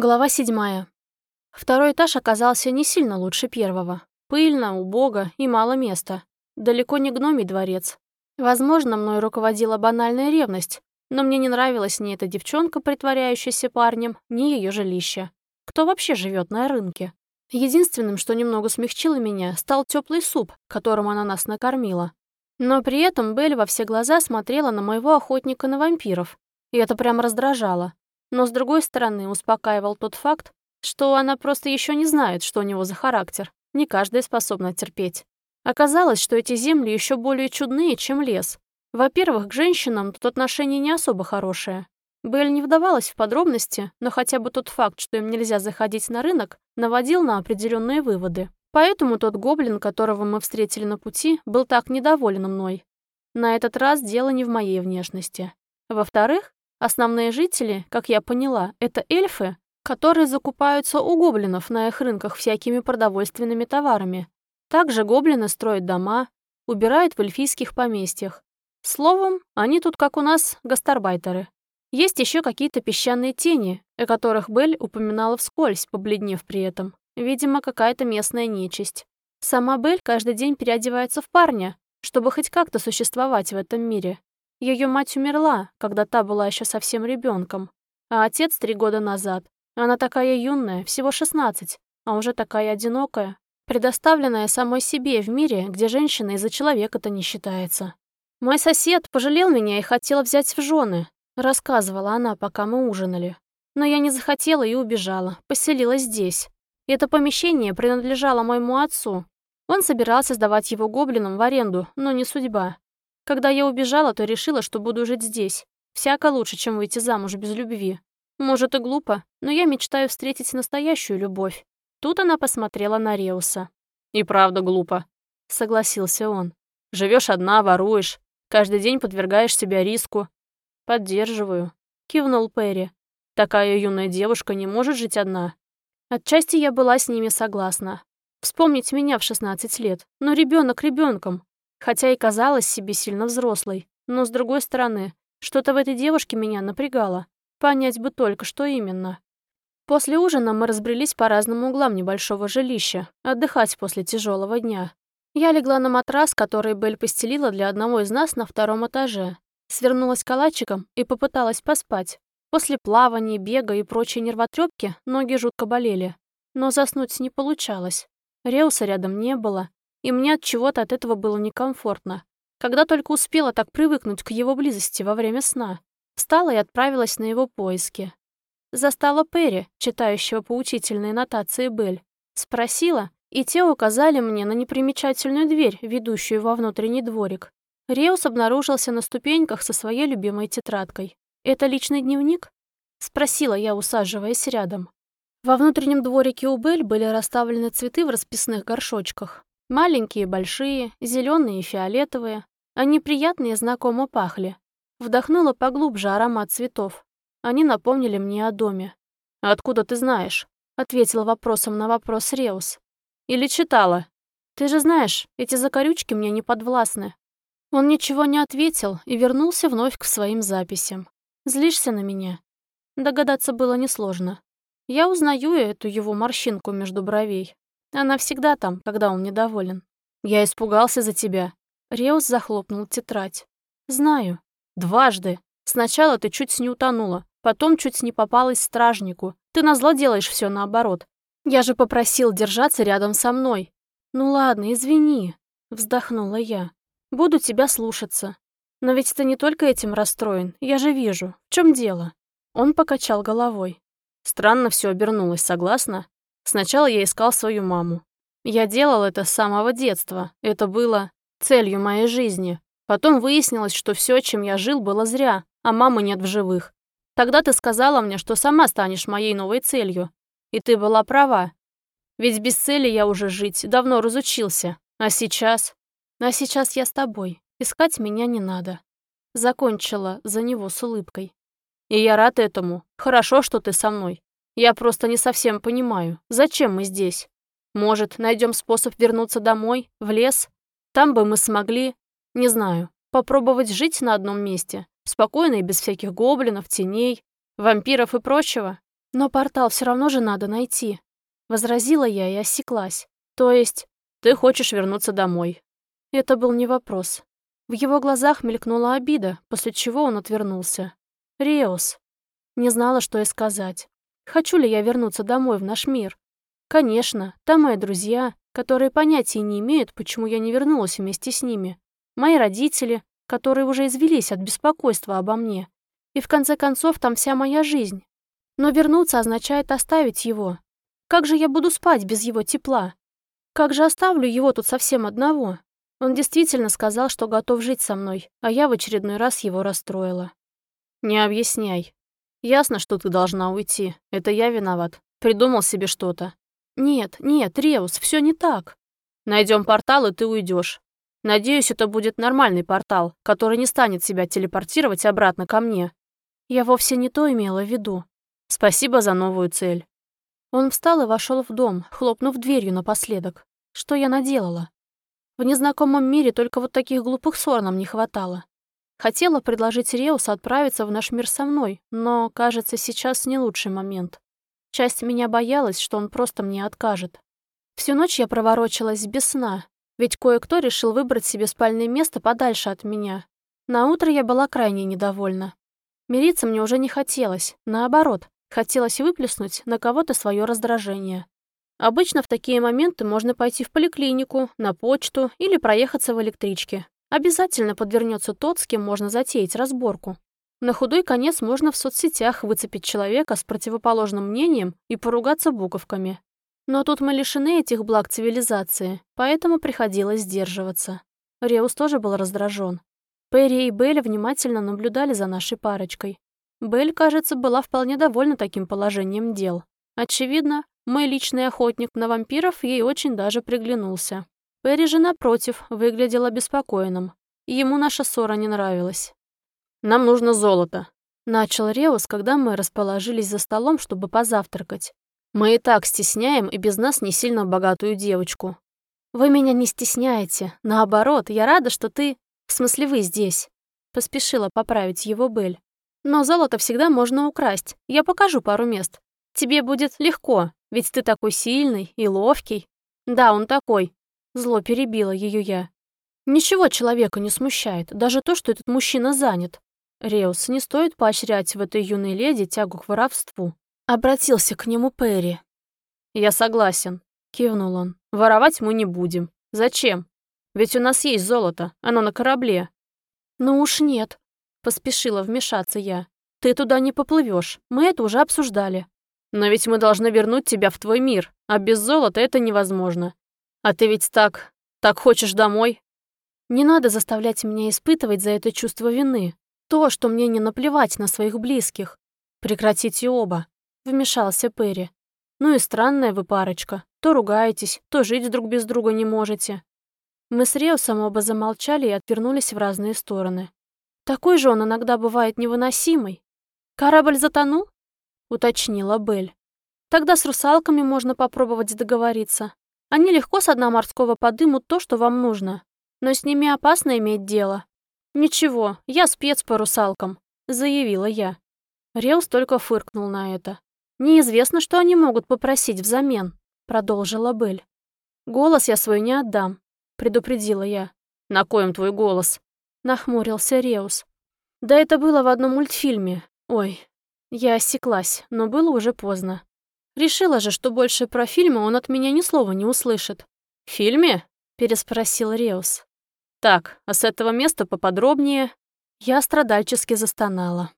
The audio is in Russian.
Глава седьмая. Второй этаж оказался не сильно лучше первого. Пыльно, убого и мало места. Далеко не гномий дворец. Возможно, мной руководила банальная ревность, но мне не нравилась ни эта девчонка, притворяющаяся парнем, ни ее жилище. Кто вообще живет на рынке? Единственным, что немного смягчило меня, стал теплый суп, которым она нас накормила. Но при этом Белль во все глаза смотрела на моего охотника на вампиров, и это прямо раздражало. Но, с другой стороны, успокаивал тот факт, что она просто еще не знает, что у него за характер. Не каждая способна терпеть. Оказалось, что эти земли еще более чудные, чем лес. Во-первых, к женщинам тут отношение не особо хорошее. Белль не вдавалась в подробности, но хотя бы тот факт, что им нельзя заходить на рынок, наводил на определенные выводы. Поэтому тот гоблин, которого мы встретили на пути, был так недоволен мной. На этот раз дело не в моей внешности. Во-вторых, Основные жители, как я поняла, это эльфы, которые закупаются у гоблинов на их рынках всякими продовольственными товарами. Также гоблины строят дома, убирают в эльфийских поместьях. Словом, они тут, как у нас, гастарбайтеры. Есть еще какие-то песчаные тени, о которых Белль упоминала вскользь, побледнев при этом. Видимо, какая-то местная нечисть. Сама Белль каждый день переодевается в парня, чтобы хоть как-то существовать в этом мире. Ее мать умерла, когда та была еще совсем ребенком, а отец три года назад. Она такая юная, всего 16, а уже такая одинокая, предоставленная самой себе в мире, где женщина из-за человека-то не считается. «Мой сосед пожалел меня и хотел взять в жены», рассказывала она, пока мы ужинали. Но я не захотела и убежала, поселилась здесь. Это помещение принадлежало моему отцу. Он собирался сдавать его гоблинам в аренду, но не судьба. Когда я убежала, то решила, что буду жить здесь. Всяко лучше, чем выйти замуж без любви. Может и глупо, но я мечтаю встретить настоящую любовь. Тут она посмотрела на Реуса. «И правда глупо», — согласился он. Живешь одна, воруешь, каждый день подвергаешь себя риску». «Поддерживаю», — кивнул Перри. «Такая юная девушка не может жить одна». Отчасти я была с ними согласна. Вспомнить меня в 16 лет, но ребенок ребенком, хотя и казалась себе сильно взрослой. Но, с другой стороны, что-то в этой девушке меня напрягало. Понять бы только, что именно. После ужина мы разбрелись по разным углам небольшого жилища, отдыхать после тяжелого дня. Я легла на матрас, который Белль постелила для одного из нас на втором этаже. Свернулась калачиком и попыталась поспать. После плавания, бега и прочей нервотрепки ноги жутко болели. Но заснуть не получалось. Реуса рядом не было, и мне от чего-то от этого было некомфортно. Когда только успела так привыкнуть к его близости во время сна, встала и отправилась на его поиски. Застала Перри, читающего поучительные нотации Бель. Спросила, и те указали мне на непримечательную дверь, ведущую во внутренний дворик. Реус обнаружился на ступеньках со своей любимой тетрадкой. «Это личный дневник?» — спросила я, усаживаясь рядом. Во внутреннем дворике у Бель были расставлены цветы в расписных горшочках. Маленькие, большие, зеленые и фиолетовые. Они приятные знакомо пахли. Вдохнула поглубже аромат цветов. Они напомнили мне о доме. «Откуда ты знаешь?» — ответил вопросом на вопрос Реус. «Или читала?» «Ты же знаешь, эти закорючки мне не подвластны». Он ничего не ответил и вернулся вновь к своим записям. «Злишься на меня?» Догадаться было несложно. Я узнаю эту его морщинку между бровей. Она всегда там, когда он недоволен. Я испугался за тебя. Реус захлопнул тетрадь. Знаю. Дважды. Сначала ты чуть не утонула, потом чуть не попалась стражнику. Ты назло делаешь все наоборот. Я же попросил держаться рядом со мной. Ну ладно, извини, вздохнула я. Буду тебя слушаться. Но ведь ты не только этим расстроен, я же вижу. В чем дело? Он покачал головой. Странно все обернулось, согласна? Сначала я искал свою маму. Я делал это с самого детства. Это было целью моей жизни. Потом выяснилось, что все, чем я жил, было зря, а мамы нет в живых. Тогда ты сказала мне, что сама станешь моей новой целью. И ты была права. Ведь без цели я уже жить давно разучился. А сейчас? А сейчас я с тобой. Искать меня не надо. Закончила за него с улыбкой. И я рад этому. Хорошо, что ты со мной. Я просто не совсем понимаю, зачем мы здесь? Может, найдем способ вернуться домой, в лес? Там бы мы смогли, не знаю, попробовать жить на одном месте, спокойно и без всяких гоблинов, теней, вампиров и прочего. Но портал все равно же надо найти. Возразила я и осеклась. То есть, ты хочешь вернуться домой. Это был не вопрос. В его глазах мелькнула обида, после чего он отвернулся. Реус. Не знала, что и сказать. Хочу ли я вернуться домой в наш мир? Конечно, там мои друзья, которые понятия не имеют, почему я не вернулась вместе с ними. Мои родители, которые уже извелись от беспокойства обо мне. И в конце концов там вся моя жизнь. Но вернуться означает оставить его. Как же я буду спать без его тепла? Как же оставлю его тут совсем одного? Он действительно сказал, что готов жить со мной, а я в очередной раз его расстроила. «Не объясняй. Ясно, что ты должна уйти. Это я виноват. Придумал себе что-то». «Нет, нет, Реус, все не так». Найдем портал, и ты уйдешь. Надеюсь, это будет нормальный портал, который не станет себя телепортировать обратно ко мне. Я вовсе не то имела в виду. Спасибо за новую цель. Он встал и вошел в дом, хлопнув дверью напоследок. Что я наделала? В незнакомом мире только вот таких глупых ссор нам не хватало. Хотела предложить Реусу отправиться в наш мир со мной, но, кажется, сейчас не лучший момент. Часть меня боялась, что он просто мне откажет. Всю ночь я проворочилась без сна, ведь кое-кто решил выбрать себе спальное место подальше от меня. На утро я была крайне недовольна. Мириться мне уже не хотелось, наоборот, хотелось выплеснуть на кого-то свое раздражение. Обычно в такие моменты можно пойти в поликлинику, на почту или проехаться в электричке. Обязательно подвернется тот, с кем можно затеять разборку. На худой конец можно в соцсетях выцепить человека с противоположным мнением и поругаться буковками. Но тут мы лишены этих благ цивилизации, поэтому приходилось сдерживаться. Реус тоже был раздражен. Перри и Белль внимательно наблюдали за нашей парочкой. Белль, кажется, была вполне довольна таким положением дел. Очевидно, мой личный охотник на вампиров ей очень даже приглянулся. Перри же, напротив, выглядел обеспокоенным. Ему наша ссора не нравилась. «Нам нужно золото», — начал Реус, когда мы расположились за столом, чтобы позавтракать. Мы и так стесняем и без нас не сильно богатую девочку. Вы меня не стесняете. Наоборот, я рада, что ты... В смысле, вы здесь. Поспешила поправить его Бель. Но золото всегда можно украсть. Я покажу пару мест. Тебе будет легко, ведь ты такой сильный и ловкий. Да, он такой. Зло перебила ее я. Ничего человека не смущает, даже то, что этот мужчина занят. Реус, не стоит поощрять в этой юной леди тягу к воровству. Обратился к нему Перри. «Я согласен», — кивнул он. «Воровать мы не будем. Зачем? Ведь у нас есть золото, оно на корабле». «Ну уж нет», — поспешила вмешаться я. «Ты туда не поплывешь. мы это уже обсуждали». «Но ведь мы должны вернуть тебя в твой мир, а без золота это невозможно. А ты ведь так... так хочешь домой?» «Не надо заставлять меня испытывать за это чувство вины. То, что мне не наплевать на своих близких. Прекратите оба вмешался Перри. «Ну и странная вы парочка. То ругаетесь, то жить друг без друга не можете». Мы с Реусом оба замолчали и отвернулись в разные стороны. «Такой же он иногда бывает невыносимый. Корабль затонул?» — уточнила Белль. «Тогда с русалками можно попробовать договориться. Они легко с дна морского подымут то, что вам нужно. Но с ними опасно иметь дело». «Ничего, я спец по русалкам», — заявила я. Реус только фыркнул на это. «Неизвестно, что они могут попросить взамен», — продолжила Белль. «Голос я свой не отдам», — предупредила я. «На коем твой голос?» — нахмурился Реус. «Да это было в одном мультфильме. Ой, я осеклась, но было уже поздно. Решила же, что больше про фильмы он от меня ни слова не услышит». «В фильме?» — переспросил Реус. «Так, а с этого места поподробнее?» Я страдальчески застонала.